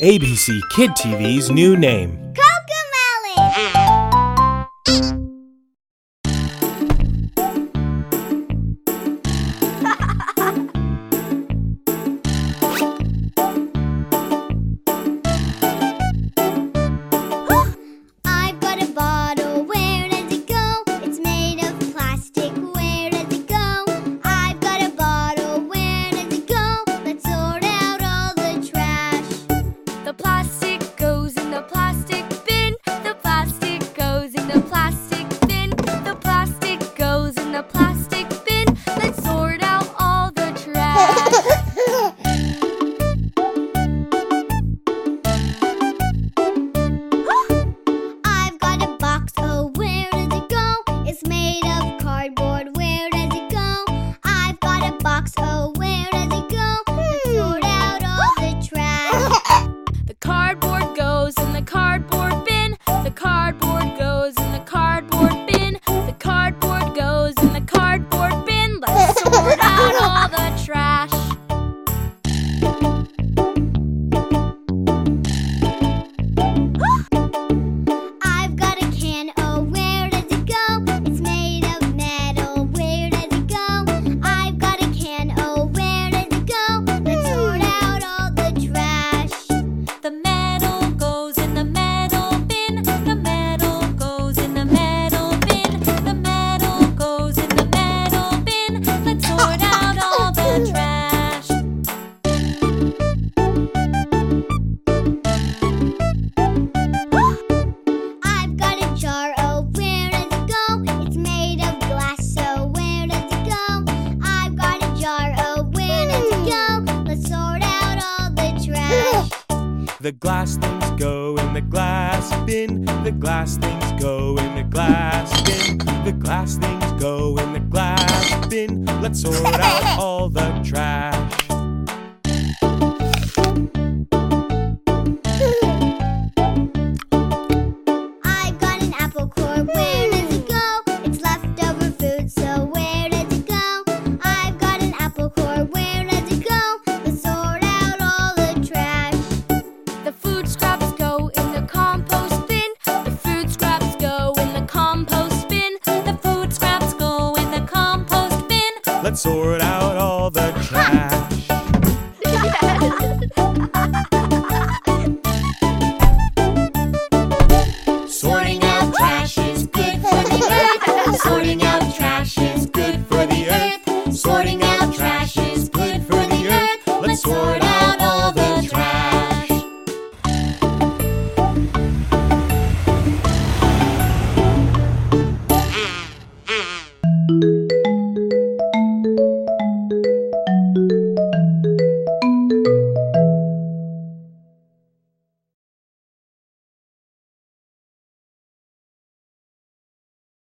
ABC Kid TV's new name. The glass things go in the glass bin. The glass things go in the glass bin. The glass things go in the glass bin. Let's sort out all the